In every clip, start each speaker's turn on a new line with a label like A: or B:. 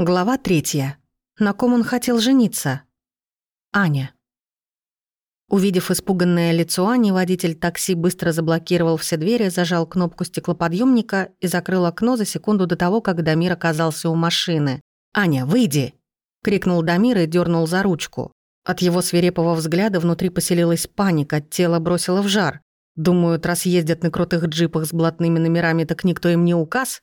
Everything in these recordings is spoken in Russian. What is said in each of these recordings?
A: Глава третья. На ком он хотел жениться? Аня. Увидев испуганное лицо Ани, водитель такси быстро заблокировал все двери, зажал кнопку стеклоподъемника и закрыл окно за секунду до того, как Дамир оказался у машины. «Аня, выйди!» — крикнул Дамир и дернул за ручку. От его свирепого взгляда внутри поселилась паника, тело бросило в жар. Думают, раз ездят на крутых джипах с блатными номерами, так никто им не указ?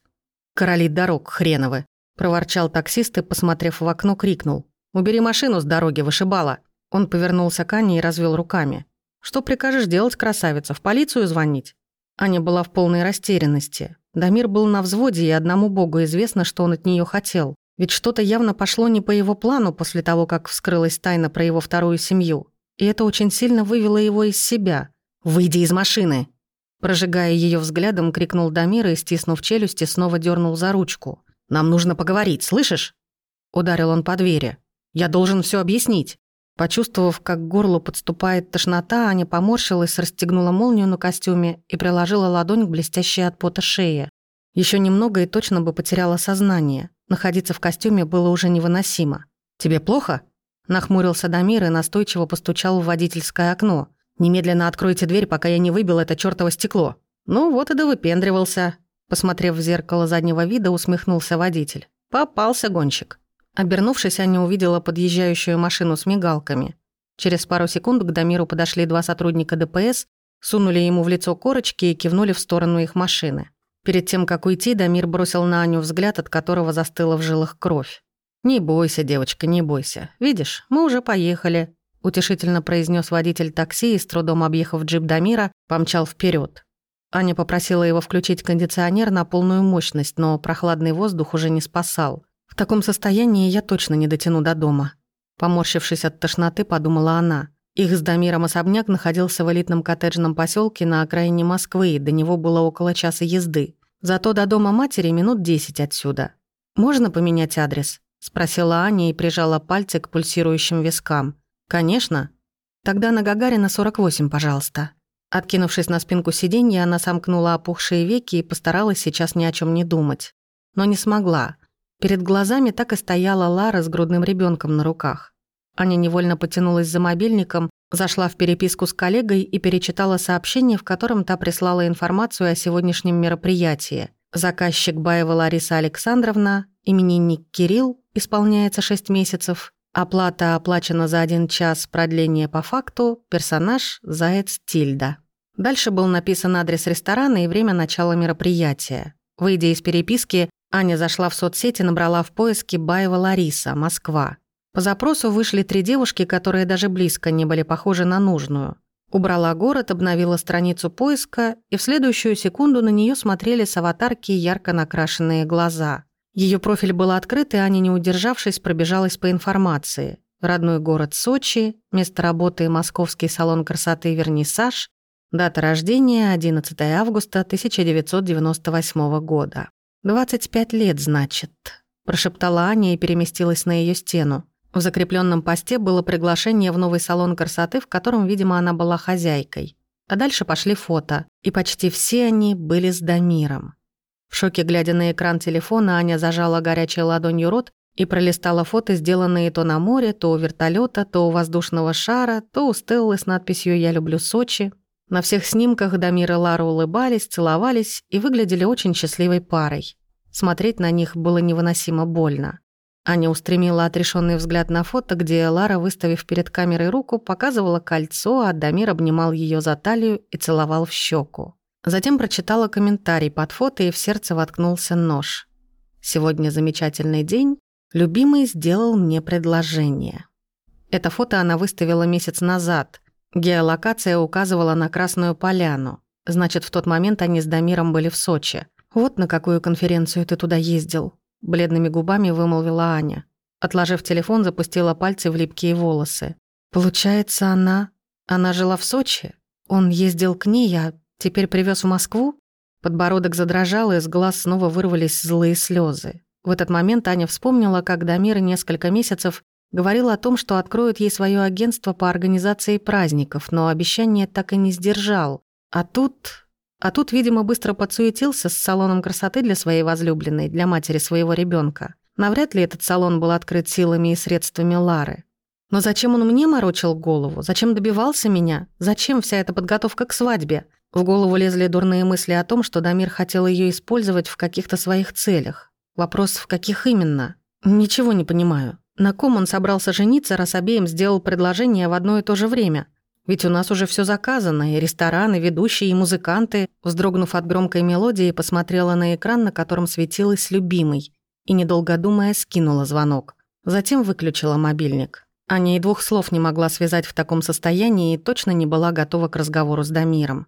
A: Короли дорог хреновы. Проворчал таксист и, посмотрев в окно, крикнул. «Убери машину с дороги, вышибала!» Он повернулся к Ане и развел руками. «Что прикажешь делать, красавица? В полицию звонить?» Аня была в полной растерянности. Дамир был на взводе, и одному богу известно, что он от нее хотел. Ведь что-то явно пошло не по его плану после того, как вскрылась тайна про его вторую семью. И это очень сильно вывело его из себя. «Выйди из машины!» Прожигая ее взглядом, крикнул Дамир и, стиснув челюсти, снова дернул за ручку. Нам нужно поговорить, слышишь?» Ударил он по двери. «Я должен все объяснить». Почувствовав, как к горлу подступает тошнота, Аня поморщилась, расстегнула молнию на костюме и приложила ладонь к блестящей от пота шее. Еще немного и точно бы потеряла сознание. Находиться в костюме было уже невыносимо. «Тебе плохо?» Нахмурился Дамир и настойчиво постучал в водительское окно. «Немедленно откройте дверь, пока я не выбил это чёртово стекло». «Ну вот и довыпендривался», Посмотрев в зеркало заднего вида, усмехнулся водитель. «Попался гонщик». Обернувшись, Аня увидела подъезжающую машину с мигалками. Через пару секунд к Дамиру подошли два сотрудника ДПС, сунули ему в лицо корочки и кивнули в сторону их машины. Перед тем, как уйти, Дамир бросил на Аню взгляд, от которого застыла в жилах кровь. «Не бойся, девочка, не бойся. Видишь, мы уже поехали», — утешительно произнес водитель такси и, с трудом объехав джип Дамира, помчал вперед. Аня попросила его включить кондиционер на полную мощность, но прохладный воздух уже не спасал. В таком состоянии я точно не дотяну до дома. Поморщившись от тошноты, подумала она. Их с Дамиром особняк находился в элитном коттеджном поселке на окраине Москвы, и до него было около часа езды. Зато до дома матери минут десять отсюда. «Можно поменять адрес?» – спросила Аня и прижала пальцы к пульсирующим вискам. «Конечно. Тогда на Гагарина 48, пожалуйста». Откинувшись на спинку сиденья, она сомкнула опухшие веки и постаралась сейчас ни о чем не думать. Но не смогла. Перед глазами так и стояла Лара с грудным ребенком на руках. Аня невольно потянулась за мобильником, зашла в переписку с коллегой и перечитала сообщение, в котором та прислала информацию о сегодняшнем мероприятии. Заказчик Баева Лариса Александровна, именинник Кирилл, исполняется 6 месяцев, оплата оплачена за 1 час продление по факту, персонаж «Заяц Тильда». Дальше был написан адрес ресторана и время начала мероприятия. Выйдя из переписки, Аня зашла в соцсети и набрала в поиске «Баева Лариса, Москва». По запросу вышли три девушки, которые даже близко не были похожи на нужную. Убрала город, обновила страницу поиска, и в следующую секунду на нее смотрели с аватарки ярко накрашенные глаза. Ее профиль был открыт, и Аня, не удержавшись, пробежалась по информации. Родной город Сочи, место работы – московский салон красоты «Вернисаж», Дата рождения — 11 августа 1998 года. «Двадцать пять лет, значит», — прошептала Аня и переместилась на ее стену. В закрепленном посте было приглашение в новый салон красоты, в котором, видимо, она была хозяйкой. А дальше пошли фото, и почти все они были с Дамиром. В шоке, глядя на экран телефона, Аня зажала горячей ладонью рот и пролистала фото, сделанные то на море, то у вертолета, то у воздушного шара, то у Стеллы с надписью «Я люблю Сочи», на всех снимках Дамир и Лара улыбались, целовались и выглядели очень счастливой парой. Смотреть на них было невыносимо больно. Аня устремила отрешенный взгляд на фото, где Лара, выставив перед камерой руку, показывала кольцо, а Дамир обнимал ее за талию и целовал в щеку. Затем прочитала комментарий под фото, и в сердце воткнулся нож. «Сегодня замечательный день. Любимый сделал мне предложение». Это фото она выставила месяц назад – Геолокация указывала на Красную Поляну. Значит, в тот момент они с Дамиром были в Сочи. «Вот на какую конференцию ты туда ездил», – бледными губами вымолвила Аня. Отложив телефон, запустила пальцы в липкие волосы. «Получается, она... Она жила в Сочи? Он ездил к ней, а теперь привез в Москву?» Подбородок задрожал, и из глаз снова вырвались злые слезы. В этот момент Аня вспомнила, как Дамир несколько месяцев Говорил о том, что откроет ей свое агентство по организации праздников, но обещание так и не сдержал. А тут... А тут, видимо, быстро подсуетился с салоном красоты для своей возлюбленной, для матери своего ребенка. Навряд ли этот салон был открыт силами и средствами Лары. Но зачем он мне морочил голову? Зачем добивался меня? Зачем вся эта подготовка к свадьбе? В голову лезли дурные мысли о том, что Дамир хотел ее использовать в каких-то своих целях. Вопрос, в каких именно? Ничего не понимаю. На ком он собрался жениться, раз обеим сделал предложение в одно и то же время? Ведь у нас уже все заказано, и рестораны, ведущие, и музыканты. Вздрогнув от громкой мелодии, посмотрела на экран, на котором светилась любимый, и, недолго думая, скинула звонок. Затем выключила мобильник. Аня и двух слов не могла связать в таком состоянии и точно не была готова к разговору с Дамиром.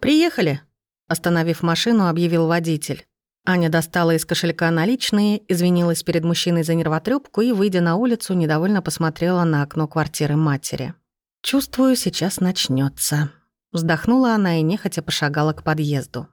A: «Приехали!» – остановив машину, объявил водитель. Аня достала из кошелька наличные, извинилась перед мужчиной за нервотрепку и, выйдя на улицу, недовольно посмотрела на окно квартиры матери. «Чувствую, сейчас начнется. Вздохнула она и нехотя пошагала к подъезду.